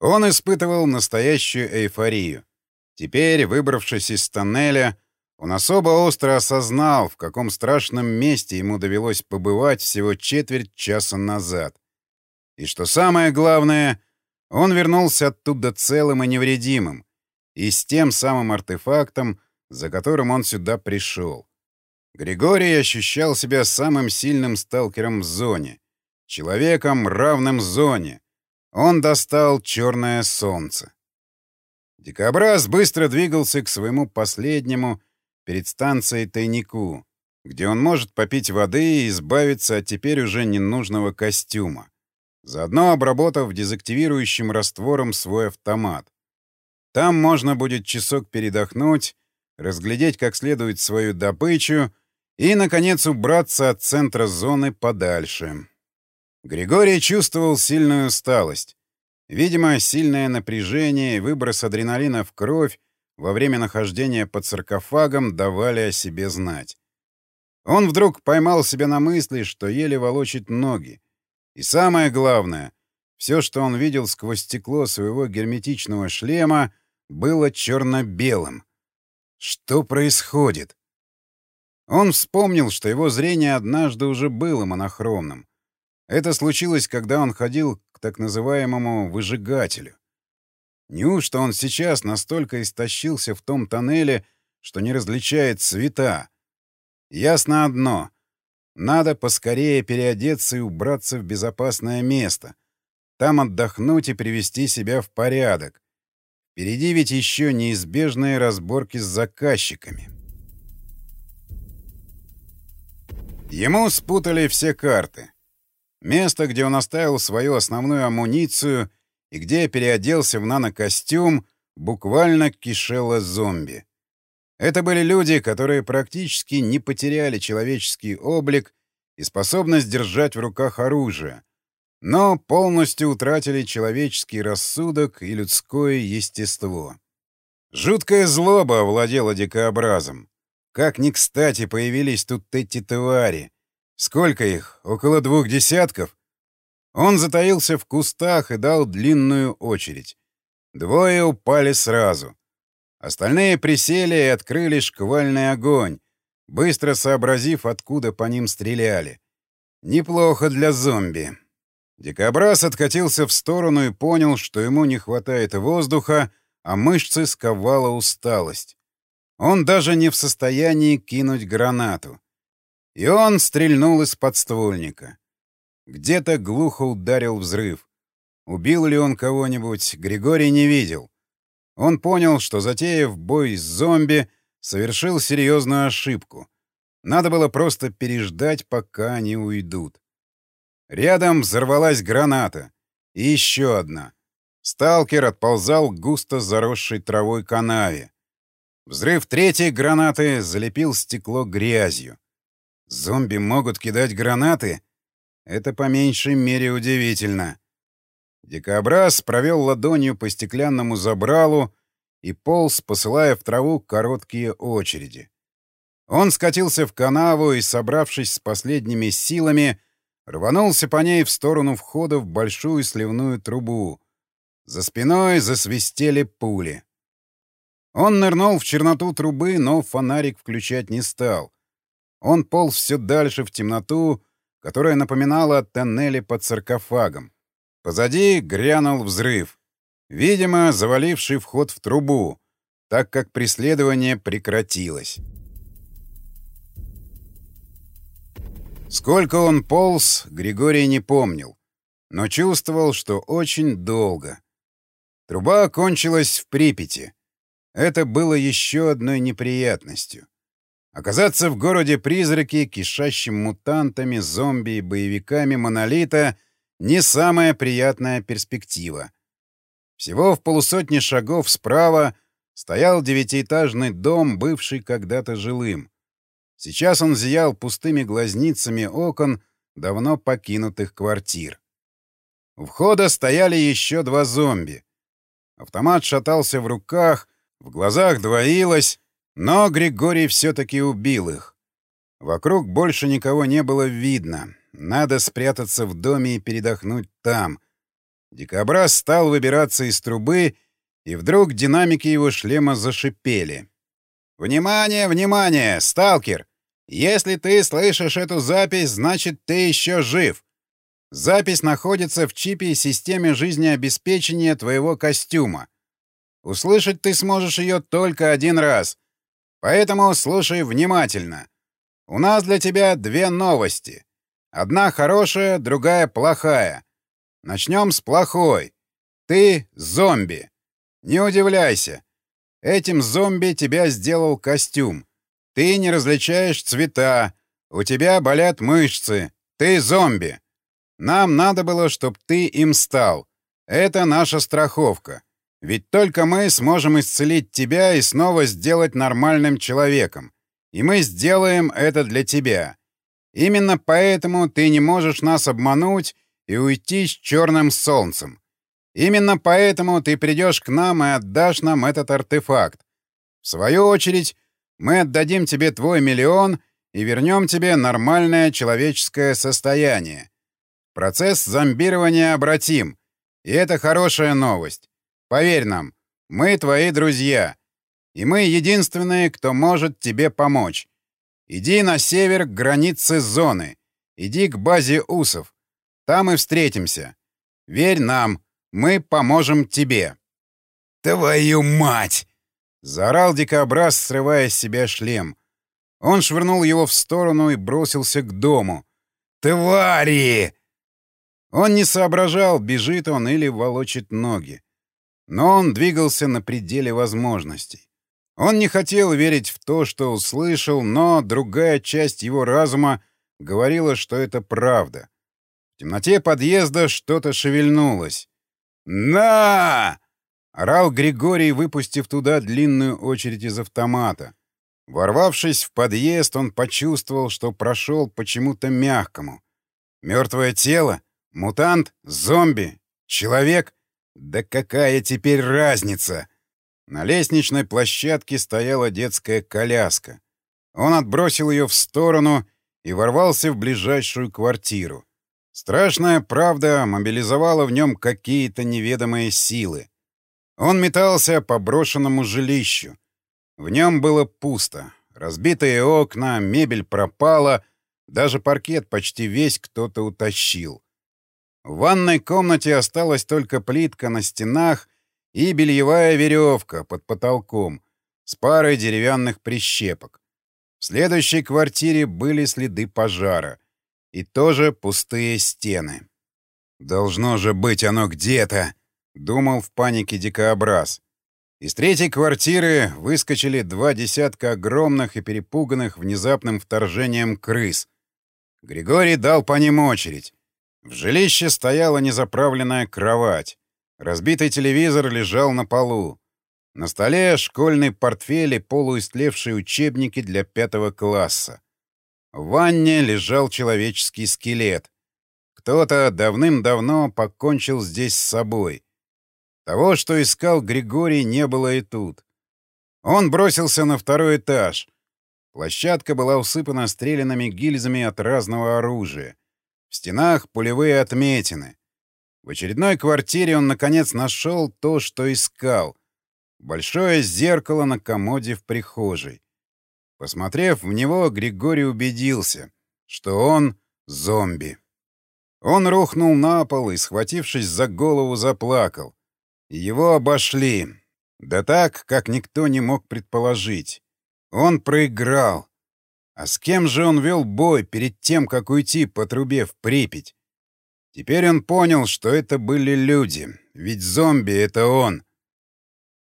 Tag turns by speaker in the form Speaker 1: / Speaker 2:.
Speaker 1: Он испытывал настоящую эйфорию. Теперь, выбравшись из тоннеля, он особо остро осознал, в каком страшном месте ему довелось побывать всего четверть часа назад. И что самое главное, он вернулся оттуда целым и невредимым, и с тем самым артефактом, за которым он сюда пришел. Григорий ощущал себя самым сильным сталкером в зоне, человеком, равным зоне. Он достал черное солнце. Дикобраз быстро двигался к своему последнему перед станцией тайнику, где он может попить воды и избавиться от теперь уже ненужного костюма, заодно обработав дезактивирующим раствором свой автомат. Там можно будет часок передохнуть, разглядеть как следует свою добычу и, наконец, убраться от центра зоны подальше. Григорий чувствовал сильную усталость. Видимо, сильное напряжение и выброс адреналина в кровь во время нахождения под саркофагом давали о себе знать. Он вдруг поймал себя на мысли, что еле волочит ноги. И самое главное, все, что он видел сквозь стекло своего герметичного шлема, было черно-белым. Что происходит? Он вспомнил, что его зрение однажды уже было монохромным. Это случилось, когда он ходил к так называемому «выжигателю». Неужто он сейчас настолько истощился в том тоннеле, что не различает цвета? Ясно одно. Надо поскорее переодеться и убраться в безопасное место. Там отдохнуть и привести себя в порядок. Впереди ведь еще неизбежные разборки с заказчиками. Ему спутали все карты. Место, где он оставил свою основную амуницию и где переоделся в нанокостюм, буквально кишело зомби. Это были люди, которые практически не потеряли человеческий облик и способность держать в руках оружие, но полностью утратили человеческий рассудок и людское естество. Жуткая злоба овладела дикообразом. Как ни кстати появились тут эти твари. Сколько их? Около двух десятков? Он затаился в кустах и дал длинную очередь. Двое упали сразу. Остальные присели и открыли шквальный огонь, быстро сообразив, откуда по ним стреляли. Неплохо для зомби. Дикобраз откатился в сторону и понял, что ему не хватает воздуха, а мышцы сковала усталость. Он даже не в состоянии кинуть гранату. И он стрельнул из подствольника. Где-то глухо ударил взрыв. Убил ли он кого-нибудь, Григорий не видел. Он понял, что, затеяв бой с зомби, совершил серьезную ошибку. Надо было просто переждать, пока они уйдут. Рядом взорвалась граната. И еще одна. Сталкер отползал к густо заросшей травой канаве. Взрыв третьей гранаты залепил стекло грязью. Зомби могут кидать гранаты? Это по меньшей мере удивительно. Дикобраз провел ладонью по стеклянному забралу и полз, посылая в траву короткие очереди. Он скатился в канаву и, собравшись с последними силами, рванулся по ней в сторону входа в большую сливную трубу. За спиной засвистели пули. Он нырнул в черноту трубы, но фонарик включать не стал. Он полз все дальше в темноту, которая напоминала о тоннеле под саркофагом. Позади грянул взрыв, видимо, заваливший вход в трубу, так как преследование прекратилось. Сколько он полз, Григорий не помнил, но чувствовал, что очень долго. Труба кончилась в Припяти. Это было еще одной неприятностью. Оказаться в городе-призраке, кишащим мутантами, зомби и боевиками монолита — не самая приятная перспектива. Всего в полусотни шагов справа стоял девятиэтажный дом, бывший когда-то жилым. Сейчас он зиял пустыми глазницами окон давно покинутых квартир. У входа стояли еще два зомби. Автомат шатался в руках, в глазах двоилось, но Григорий все-таки убил их. Вокруг больше никого не было видно. Надо спрятаться в доме и передохнуть там. Дикобраз стал выбираться из трубы, и вдруг динамики его шлема зашипели. «Внимание, внимание, сталкер! Если ты слышишь эту запись, значит, ты еще жив. Запись находится в чипе и системе жизнеобеспечения твоего костюма. Услышать ты сможешь ее только один раз. Поэтому слушай внимательно. У нас для тебя две новости. Одна хорошая, другая плохая. Начнем с плохой. Ты зомби. Не удивляйся. Этим зомби тебя сделал костюм. Ты не различаешь цвета. У тебя болят мышцы. Ты зомби. Нам надо было, чтобы ты им стал. Это наша страховка. Ведь только мы сможем исцелить тебя и снова сделать нормальным человеком. И мы сделаем это для тебя. Именно поэтому ты не можешь нас обмануть и уйти с черным солнцем. Именно поэтому ты придешь к нам и отдашь нам этот артефакт. В свою очередь, мы отдадим тебе твой миллион и вернем тебе нормальное человеческое состояние. Процесс зомбирования обратим. И это хорошая новость. Поверь нам, мы твои друзья. И мы единственные, кто может тебе помочь. Иди на север к границе зоны. Иди к базе усов. Там и встретимся. Верь нам, мы поможем тебе.
Speaker 2: «Твою мать!»
Speaker 1: — заорал дикобраз, срывая с себя шлем. Он швырнул его в сторону и бросился к дому.
Speaker 2: «Твари!»
Speaker 1: Он не соображал, бежит он или волочит ноги. Но он двигался на пределе возможностей. Он не хотел верить в то, что услышал, но другая часть его разума говорила, что это правда. В темноте подъезда что-то шевельнулось.
Speaker 2: «На!»
Speaker 1: — орал Григорий, выпустив туда длинную очередь из автомата. Ворвавшись в подъезд, он почувствовал, что прошел почему-то мягкому. Мертвое тело? Мутант? Зомби? Человек? Да какая теперь разница? На лестничной площадке стояла детская коляска. Он отбросил ее в сторону и ворвался в ближайшую квартиру. Страшная правда мобилизовала в нем какие-то неведомые силы. Он метался по брошенному жилищу. В нем было пусто. Разбитые окна, мебель пропала, даже паркет почти весь кто-то утащил. В ванной комнате осталась только плитка на стенах и бельевая веревка под потолком с парой деревянных прищепок. В следующей квартире были следы пожара и тоже пустые стены. «Должно же быть оно где-то!» — думал в панике дикообраз. Из третьей квартиры выскочили два десятка огромных и перепуганных внезапным вторжением крыс. Григорий дал по ним очередь. В жилище стояла незаправленная кровать. Разбитый телевизор лежал на полу. На столе школьный портфель и полуистлевшие учебники для пятого класса. В ванне лежал человеческий скелет. Кто-то давным-давно покончил здесь с собой. Того, что искал Григорий, не было и тут. Он бросился на второй этаж. Площадка была усыпана стрелянными гильзами от разного оружия. В стенах пулевые отметины. В очередной квартире он, наконец, нашел то, что искал. Большое зеркало на комоде в прихожей. Посмотрев в него, Григорий убедился, что он зомби. Он рухнул на пол и, схватившись за голову, заплакал. Его обошли. Да так, как никто не мог предположить. Он проиграл. А с кем же он вел бой перед тем, как уйти по трубе в Припять? Теперь он понял, что это были люди, ведь зомби — это он.